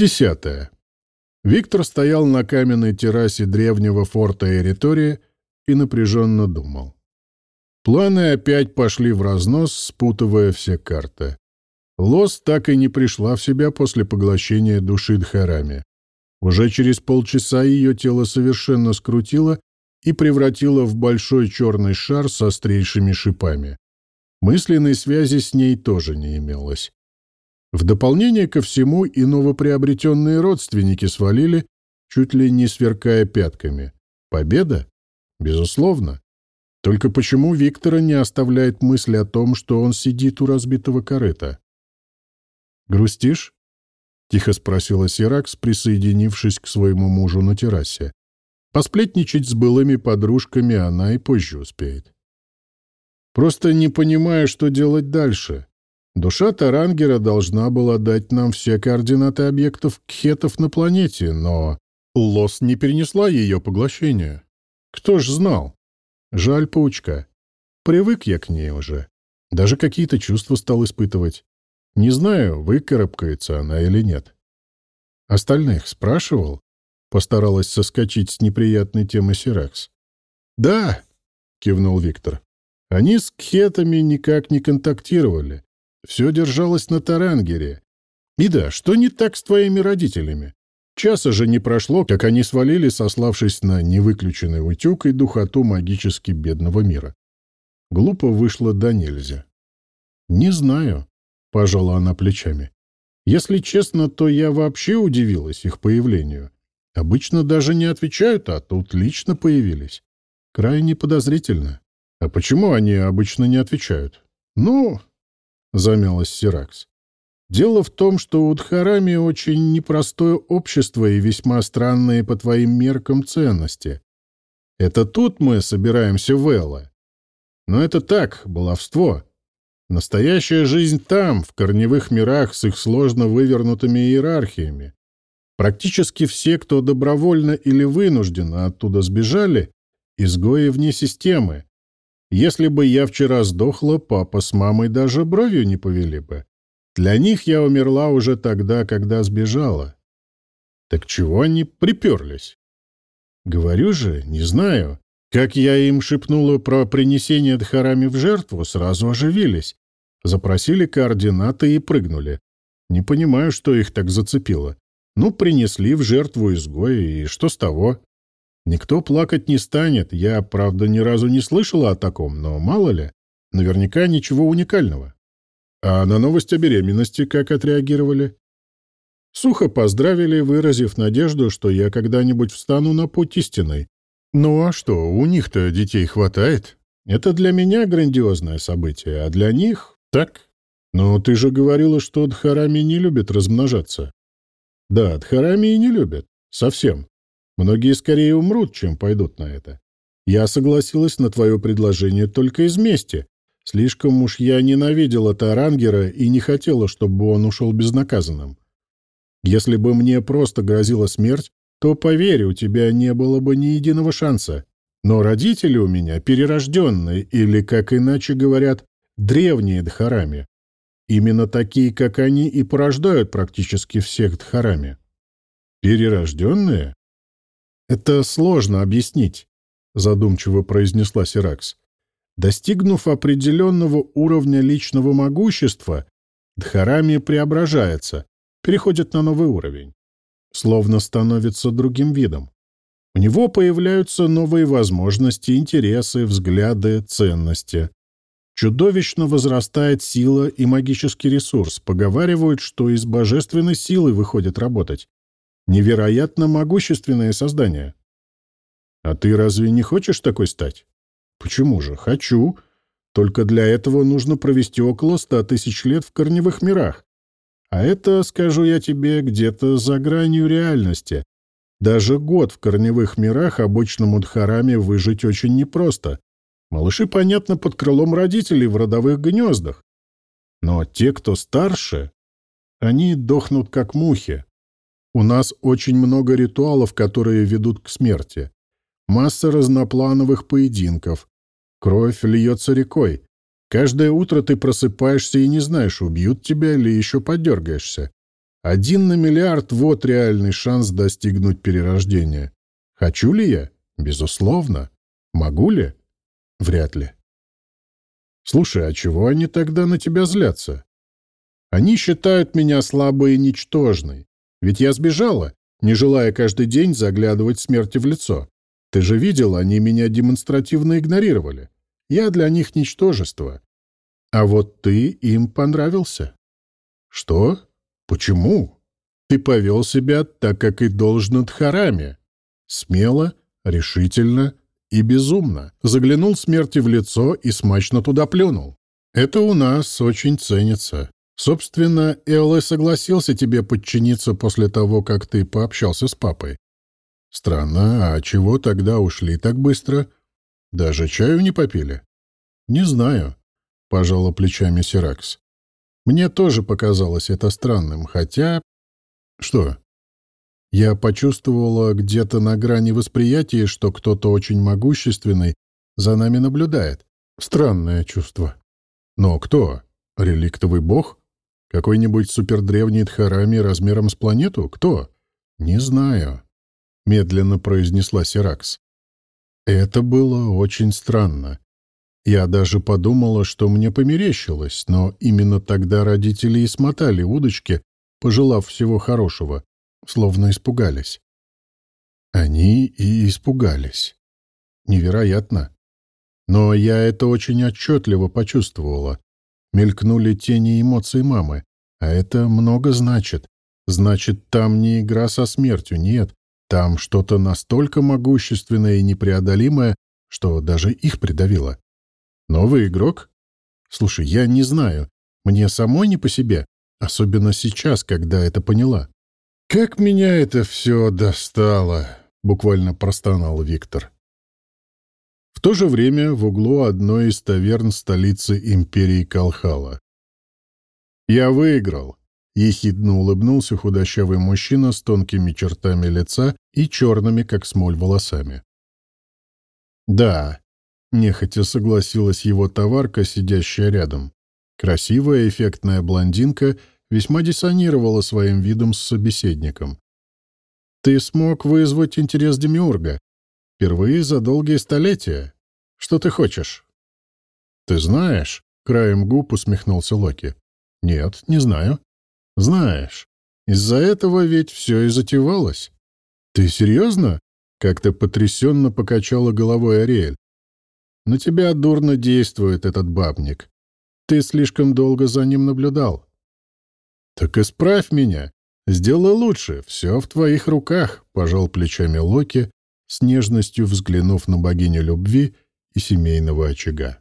Десятое. Виктор стоял на каменной террасе древнего форта Эритории и напряженно думал. Планы опять пошли в разнос, спутывая все карты. Лос так и не пришла в себя после поглощения души Дхарами. Уже через полчаса ее тело совершенно скрутило и превратило в большой черный шар с острейшими шипами. Мысленной связи с ней тоже не имелось. В дополнение ко всему и новоприобретенные родственники свалили, чуть ли не сверкая пятками. Победа? Безусловно. Только почему Виктора не оставляет мысль о том, что он сидит у разбитого корыта? «Грустишь?» — тихо спросила Сиракс, присоединившись к своему мужу на террасе. Посплетничать с былыми подружками она и позже успеет. «Просто не понимаю, что делать дальше. Душа Тарангера должна была дать нам все координаты объектов кхетов на планете, но Лос не перенесла ее поглощение. Кто ж знал? Жаль паучка. Привык я к ней уже. Даже какие-то чувства стал испытывать. Не знаю, выкарабкается она или нет. Остальных спрашивал? Постаралась соскочить с неприятной темы Сиракс. «Да», — кивнул Виктор. «Они с кхетами никак не контактировали. Все держалось на Тарангере. И да, что не так с твоими родителями? Часа же не прошло, как они свалили, сославшись на невыключенный утюг и духоту магически бедного мира. Глупо вышло да нельзя. «Не знаю», — пожала она плечами. «Если честно, то я вообще удивилась их появлению. Обычно даже не отвечают, а тут лично появились. Крайне подозрительно. А почему они обычно не отвечают? Ну, — замялась Сиракс. «Дело в том, что у Дхарами очень непростое общество и весьма странные по твоим меркам ценности. Это тут мы собираемся в Элла. Но это так, баловство. Настоящая жизнь там, в корневых мирах с их сложно вывернутыми иерархиями. Практически все, кто добровольно или вынужденно оттуда сбежали, изгои вне системы, если бы я вчера сдохла, папа с мамой даже бровью не повели бы. Для них я умерла уже тогда, когда сбежала. Так чего они приперлись? Говорю же, не знаю. Как я им шепнула про принесение Дхарами в жертву, сразу оживились. Запросили координаты и прыгнули. Не понимаю, что их так зацепило. Ну, принесли в жертву изгоя, и что с того? Никто плакать не станет. Я, правда, ни разу не слышала о таком, но мало ли. Наверняка ничего уникального. А на новость о беременности как отреагировали? Сухо поздравили, выразив надежду, что я когда-нибудь встану на путь истинный. Ну а что, у них-то детей хватает. Это для меня грандиозное событие, а для них — так. Но ты же говорила, что дхарами не любят размножаться. Да, дхарами и не любят. Совсем. Многие скорее умрут, чем пойдут на это. Я согласилась на твое предложение только из мести. Слишком уж я ненавидела Тарангера и не хотела, чтобы он ушел безнаказанным. Если бы мне просто грозила смерть, то, поверь, у тебя не было бы ни единого шанса. Но родители у меня перерожденные, или, как иначе говорят, древние дхарами. Именно такие, как они, и порождают практически всех дхарами. Перерожденные? «Это сложно объяснить», — задумчиво произнесла Сиракс. «Достигнув определенного уровня личного могущества, Дхарами преображается, переходит на новый уровень, словно становится другим видом. У него появляются новые возможности, интересы, взгляды, ценности. Чудовищно возрастает сила и магический ресурс. Поговаривают, что из божественной силы выходит работать. Невероятно могущественное создание. А ты разве не хочешь такой стать? Почему же? Хочу. Только для этого нужно провести около ста тысяч лет в корневых мирах. А это, скажу я тебе, где-то за гранью реальности. Даже год в корневых мирах обычному дхараме выжить очень непросто. Малыши, понятно, под крылом родителей в родовых гнездах. Но те, кто старше, они дохнут как мухи. У нас очень много ритуалов, которые ведут к смерти. Масса разноплановых поединков. Кровь льется рекой. Каждое утро ты просыпаешься и не знаешь, убьют тебя или еще подергаешься. Один на миллиард — вот реальный шанс достигнуть перерождения. Хочу ли я? Безусловно. Могу ли? Вряд ли. Слушай, а чего они тогда на тебя злятся? Они считают меня слабой и ничтожной. Ведь я сбежала, не желая каждый день заглядывать смерти в лицо. Ты же видел, они меня демонстративно игнорировали. Я для них ничтожество. А вот ты им понравился. Что? Почему? Ты повел себя так, как и должно Дхараме. Смело, решительно и безумно. Заглянул смерти в лицо и смачно туда плюнул. Это у нас очень ценится. Собственно, Эллы согласился тебе подчиниться после того, как ты пообщался с папой. Странно, а чего тогда ушли так быстро? Даже чаю не попили? Не знаю, пожала плечами Сиракс. Мне тоже показалось это странным, хотя... Что? Я почувствовала где-то на грани восприятия, что кто-то очень могущественный за нами наблюдает. Странное чувство. Но кто? Реликтовый бог? Какой-нибудь супердревний Дхарами размером с планету? Кто? Не знаю. Медленно произнесла Сиракс. Это было очень странно. Я даже подумала, что мне померещилось, но именно тогда родители и смотали удочки, пожелав всего хорошего, словно испугались. Они и испугались. Невероятно. Но я это очень отчетливо почувствовала мелькнули тени эмоций мамы. А это много значит. Значит, там не игра со смертью, нет. Там что-то настолько могущественное и непреодолимое, что даже их придавило. Новый игрок? Слушай, я не знаю. Мне самой не по себе, особенно сейчас, когда это поняла. «Как меня это все достало!» — буквально простонал Виктор. В то же время в углу одной из таверн столицы империи Калхала. «Я выиграл!» — ехидно улыбнулся худощавый мужчина с тонкими чертами лица и черными, как смоль, волосами. «Да», — нехотя согласилась его товарка, сидящая рядом. Красивая, эффектная блондинка весьма диссонировала своим видом с собеседником. «Ты смог вызвать интерес Демиурга, Впервые за долгие столетия. Что ты хочешь?» «Ты знаешь?» — краем губ усмехнулся Локи. «Нет, не знаю». «Знаешь. Из-за этого ведь все и затевалось». «Ты серьезно?» — как-то потрясенно покачала головой Ариэль. «На тебя дурно действует этот бабник. Ты слишком долго за ним наблюдал». «Так исправь меня. Сделай лучше. Все в твоих руках», — пожал плечами Локи, с нежностью взглянув на богиню любви и семейного очага.